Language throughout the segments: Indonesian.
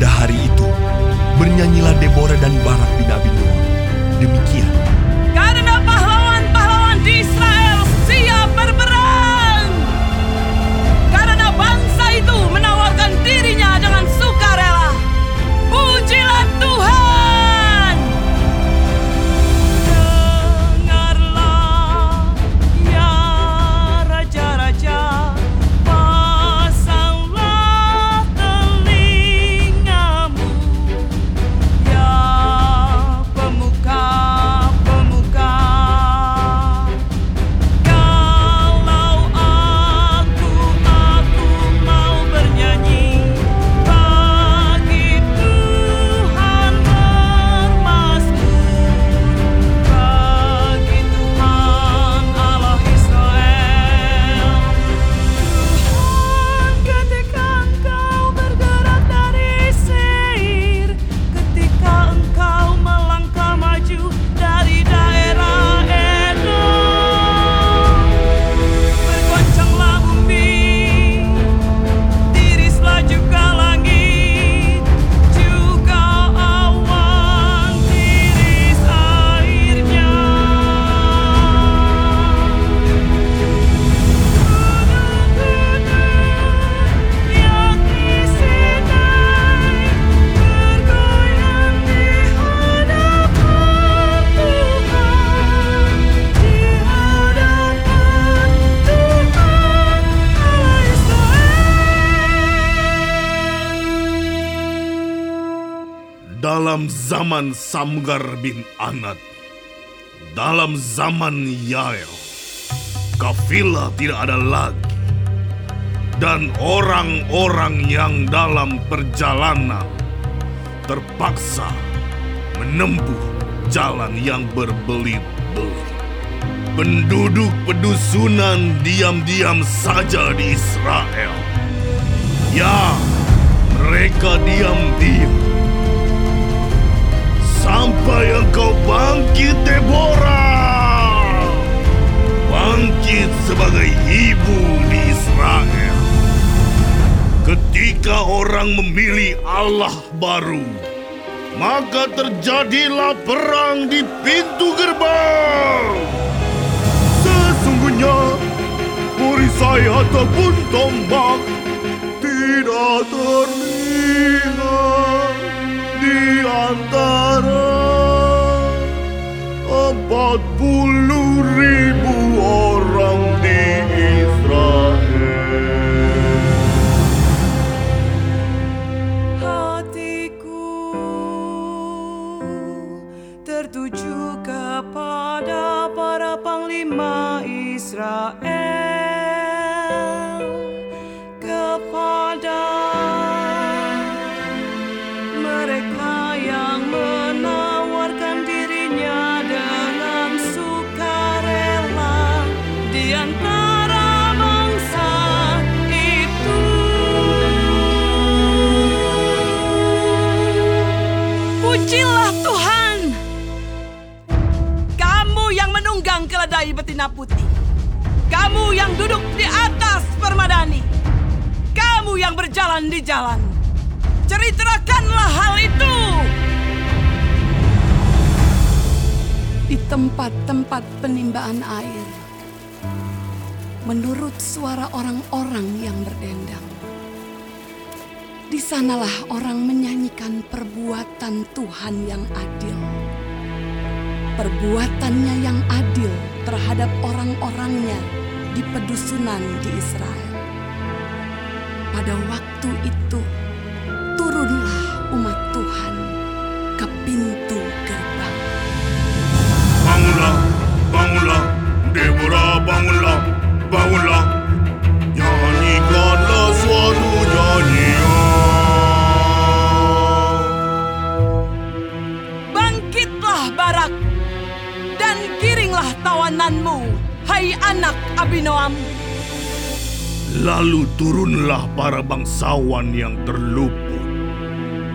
Pada hari itu, bernyanyilah Deborah dan Barak bin Abinoam. Demikian, dalam zaman Samgar bin Anat, dalam zaman Yael, kafilah tidak ada lagi, dan orang-orang yang dalam perjalanan terpaksa menempuh jalan yang berbelit-belit. Penduduk pedusunan diam-diam saja di Israel. Ya, mereka diam-diam sampai engkau bangkit Deborah. Bangkit sebagai ibu di Israel. Ketika orang memilih Allah baru maka terjadilah perang di pintu gerbang. Sesungguhnya perisai ataupun tombak tidak terlihat di antara empat puluh Pujilah Tuhan. Kamu yang menunggang keledai betina putih. Kamu yang duduk di atas permadani. Kamu yang berjalan di jalan. Ceritakanlah hal itu. Di tempat-tempat penimbaan air. Menurut suara orang-orang yang berdendang. Di sanalah orang menyanyikan perbuatan Tuhan yang adil. Perbuatannya yang adil terhadap orang-orangnya di pedusunan di Israel. Pada waktu itu, dan giringlah tawananmu, hai anak Abinoam. Lalu turunlah para bangsawan yang terluput.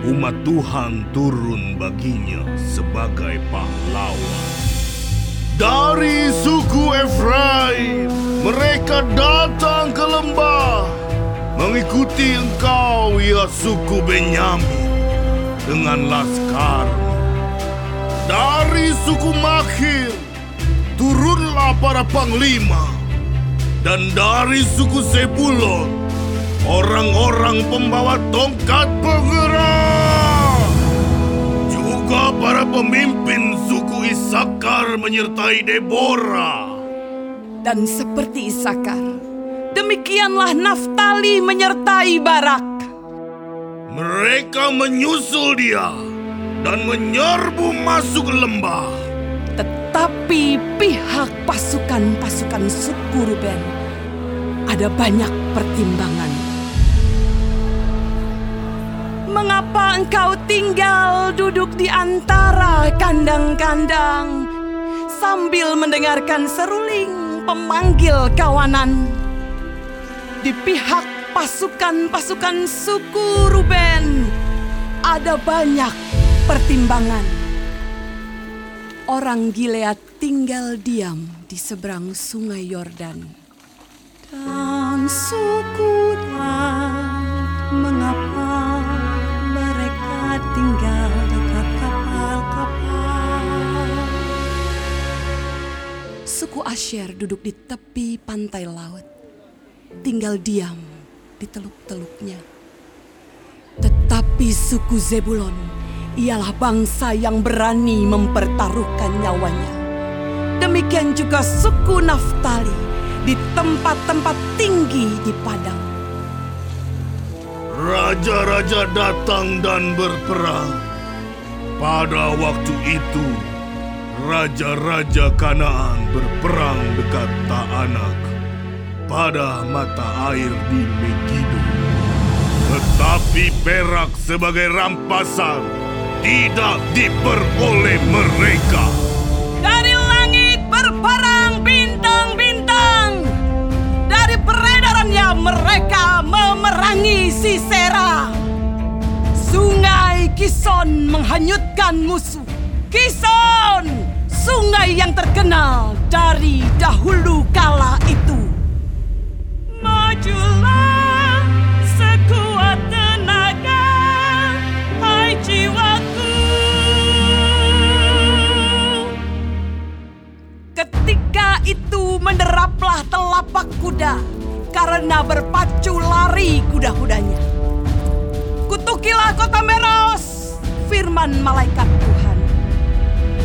Umat Tuhan turun baginya sebagai pahlawan. Dari suku Efraim, mereka datang ke lembah mengikuti engkau, ya suku Benyamin. dengan laskar. Dari suku Makhir, turunlah para panglima. Dan dari suku Zebulon, orang-orang pembawa tongkat penggerak. Juga para pemimpin suku Isakar menyertai Deborah. Dan seperti Isakar, demikianlah Naftali menyertai Barak. Mereka menyusul dia dan menyerbu masuk lembah. Tetapi pihak pasukan-pasukan suku Ruben ada banyak pertimbangan. Mengapa engkau tinggal duduk di antara kandang-kandang sambil mendengarkan seruling pemanggil kawanan? Di pihak pasukan-pasukan suku Ruben ada banyak pertimbangan. Orang Gilead tinggal diam di seberang sungai Yordan. Dan suku Dan, mengapa mereka tinggal dekat kapal-kapal? Suku Asher duduk di tepi pantai laut, tinggal diam di teluk-teluknya. Tetapi suku Zebulon ialah bangsa yang berani mempertaruhkan nyawanya. Demikian juga suku Naftali di tempat-tempat tinggi di padang. Raja-raja datang dan berperang. Pada waktu itu, raja-raja Kanaan berperang dekat Taanak pada mata air di Megiddo. Tetapi perak sebagai rampasan tidak diperoleh mereka. Dari langit berperang bintang-bintang. Dari peredarannya mereka memerangi Sisera. Sungai Kison menghanyutkan musuh. Kison, sungai yang terkenal dari dahulu kala itu. Firman malaikat Tuhan.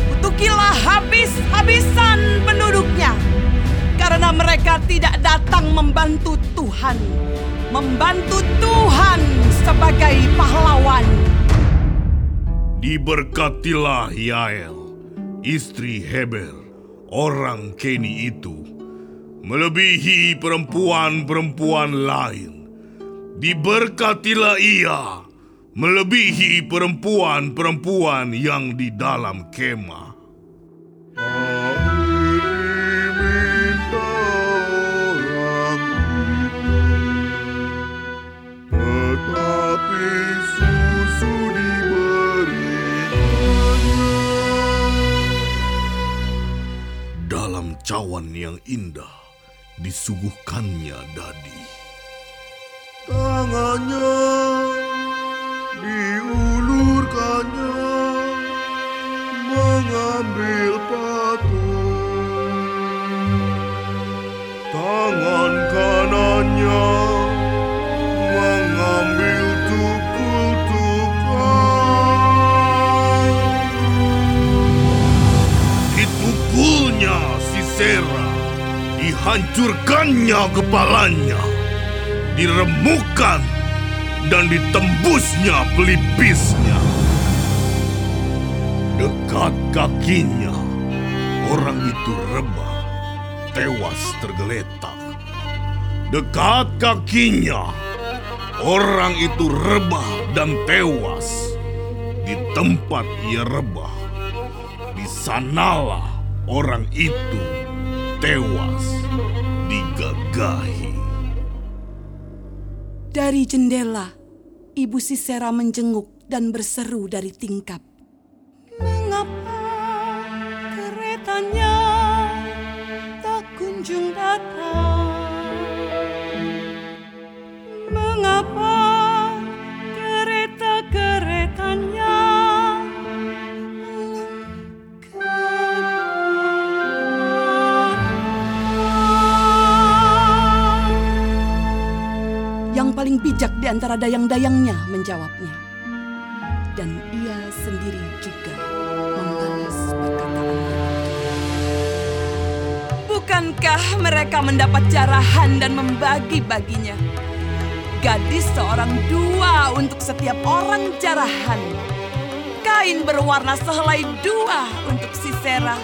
Kutukilah habis-habisan penduduknya, karena mereka tidak datang membantu Tuhan, membantu Tuhan sebagai pahlawan. Diberkatilah Yael, istri Heber, orang Keni itu, melebihi perempuan-perempuan lain. Diberkatilah ia, melebihi perempuan-perempuan yang di dalam kemah. Dalam cawan yang indah disuguhkannya dadi Tangannya Mengambil patung Tangan kanannya mengambil tukul-tukul. Ditukulnya Sisera, dihancurkannya kepalanya, diremukan dan ditembusnya pelipisnya. Dekat kakinya, orang itu rebah, tewas tergeletak. Dekat kakinya, orang itu rebah dan tewas. Di tempat ia rebah, di sanalah orang itu tewas digagahi. Dari jendela, Ibu Sisera menjenguk dan berseru dari tingkap. Tuhannya tak kunjung datang. Mengapa kereta-keretanya belum Yang paling bijak di antara dayang-dayangnya menjawabnya. Dan ia sendiri juga membalas perkataan. Bukankah mereka mendapat jarahan dan membagi-baginya? Gadis seorang dua untuk setiap orang jarahan. Kain berwarna sehelai dua untuk Sisera.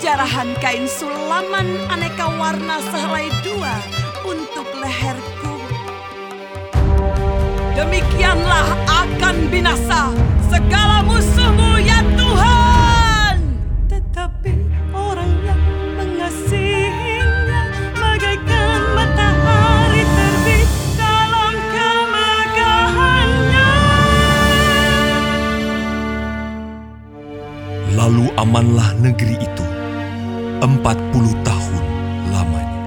Jarahan kain sulaman aneka warna sehelai dua untuk leherku. Demikianlah akan binasa segala musuhmu ya Tuhan. amanlah negeri itu empat puluh tahun lamanya.